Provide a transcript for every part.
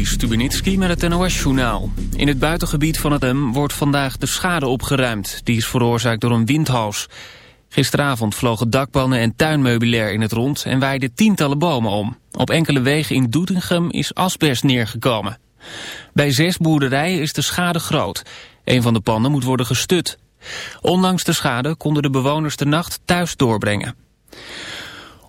Juri Stubenitski met het NOS-journaal. In het buitengebied van het M wordt vandaag de schade opgeruimd. Die is veroorzaakt door een windhoos. Gisteravond vlogen dakpannen en tuinmeubilair in het rond... en waaiden tientallen bomen om. Op enkele wegen in Doetinchem is asbest neergekomen. Bij zes boerderijen is de schade groot. Een van de pannen moet worden gestut. Ondanks de schade konden de bewoners de nacht thuis doorbrengen.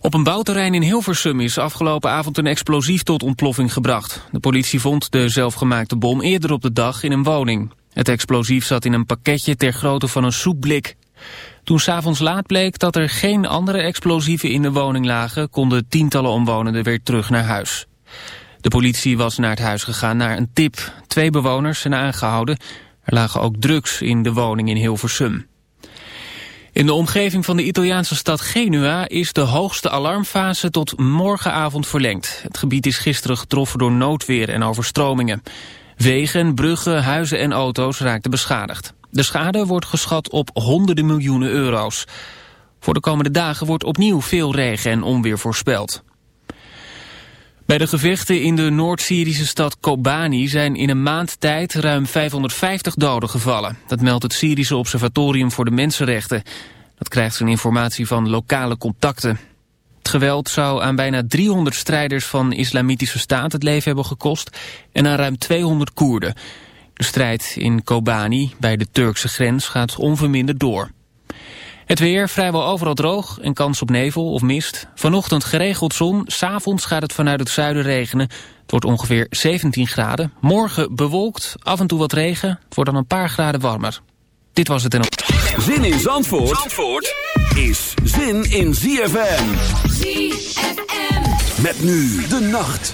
Op een bouwterrein in Hilversum is afgelopen avond een explosief tot ontploffing gebracht. De politie vond de zelfgemaakte bom eerder op de dag in een woning. Het explosief zat in een pakketje ter grootte van een soepblik. Toen s'avonds laat bleek dat er geen andere explosieven in de woning lagen... konden tientallen omwonenden weer terug naar huis. De politie was naar het huis gegaan naar een tip. Twee bewoners zijn aangehouden. Er lagen ook drugs in de woning in Hilversum. In de omgeving van de Italiaanse stad Genua is de hoogste alarmfase tot morgenavond verlengd. Het gebied is gisteren getroffen door noodweer en overstromingen. Wegen, bruggen, huizen en auto's raakten beschadigd. De schade wordt geschat op honderden miljoenen euro's. Voor de komende dagen wordt opnieuw veel regen en onweer voorspeld. Bij de gevechten in de Noord-Syrische stad Kobani zijn in een maand tijd ruim 550 doden gevallen. Dat meldt het Syrische Observatorium voor de Mensenrechten. Dat krijgt zijn informatie van lokale contacten. Het geweld zou aan bijna 300 strijders van Islamitische Staat het leven hebben gekost en aan ruim 200 Koerden. De strijd in Kobani bij de Turkse grens gaat onverminderd door. Het weer vrijwel overal droog en kans op nevel of mist. Vanochtend geregeld zon, s'avonds gaat het vanuit het zuiden regenen. Het wordt ongeveer 17 graden. Morgen bewolkt, af en toe wat regen. Het wordt dan een paar graden warmer. Dit was het en op. Zin in Zandvoort, Zandvoort is zin in ZFM. ZFM. Met nu de nacht.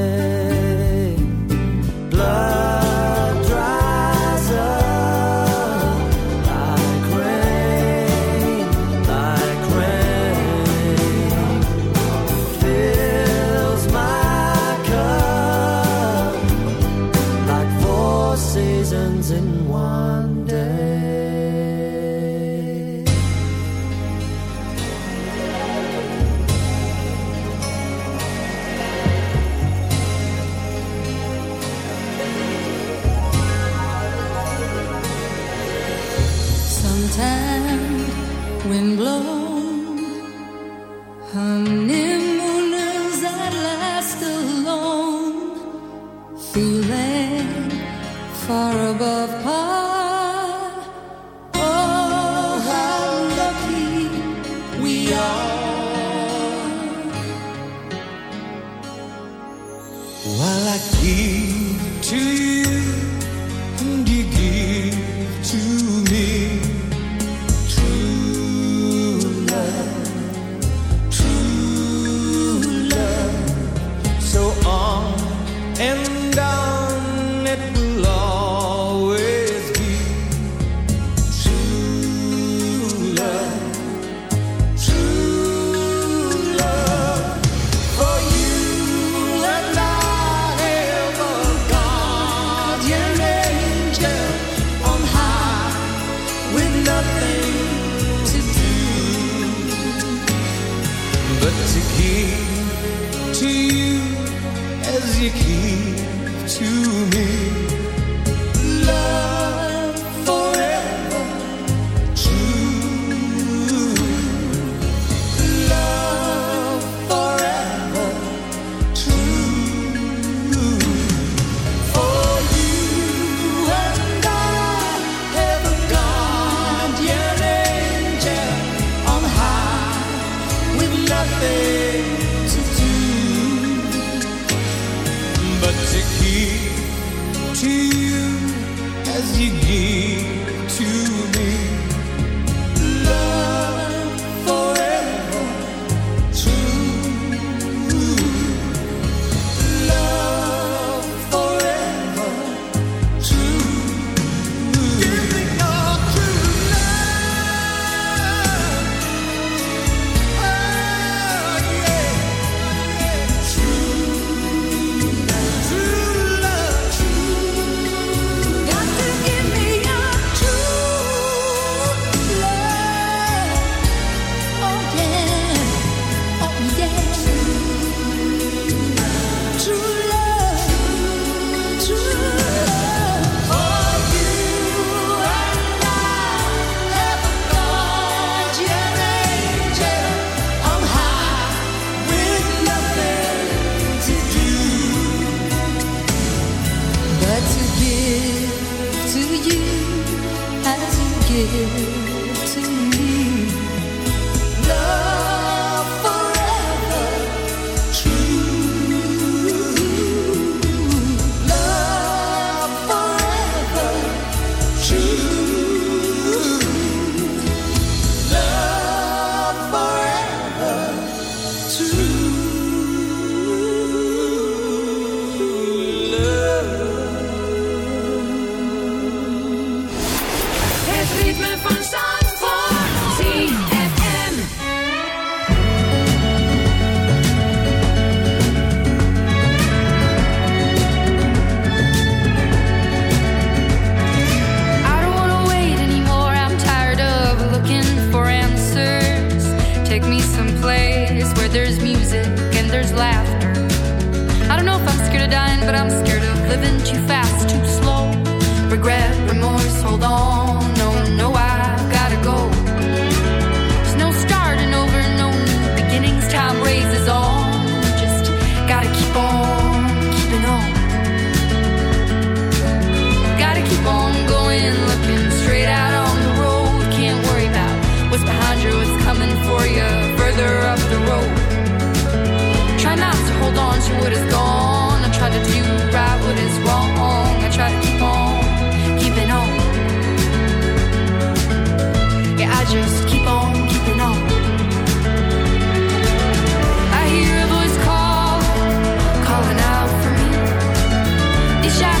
What Die Schafe.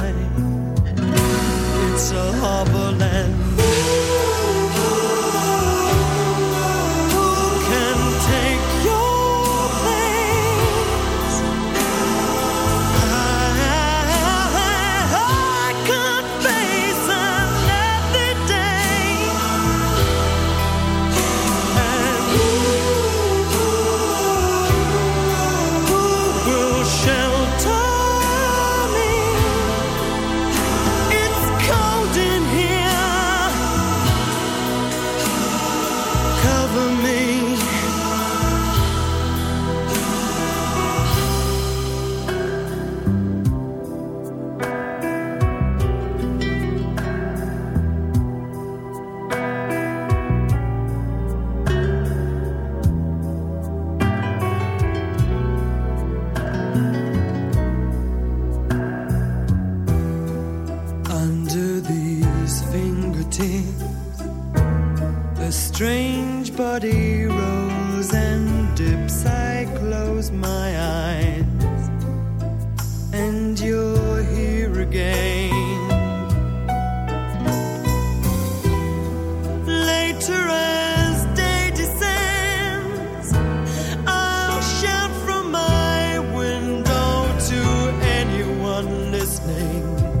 It's a harbor land. Anyone listening.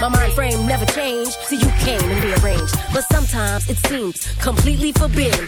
my mind frame never changed. See, you came and rearranged. But sometimes it seems completely forbidden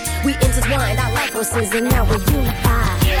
We intertwined our life forces and now we're unified.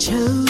chose.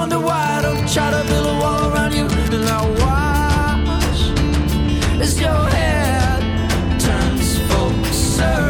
wonder why I don't try to build a wall around you. And I watch as your head turns full circle.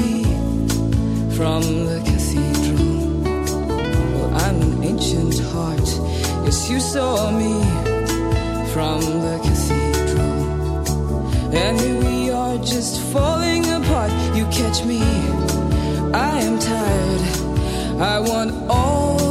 from the cathedral. Well, I'm an ancient heart, yes, you saw me from the cathedral. And here we are just falling apart. You catch me, I am tired. I want all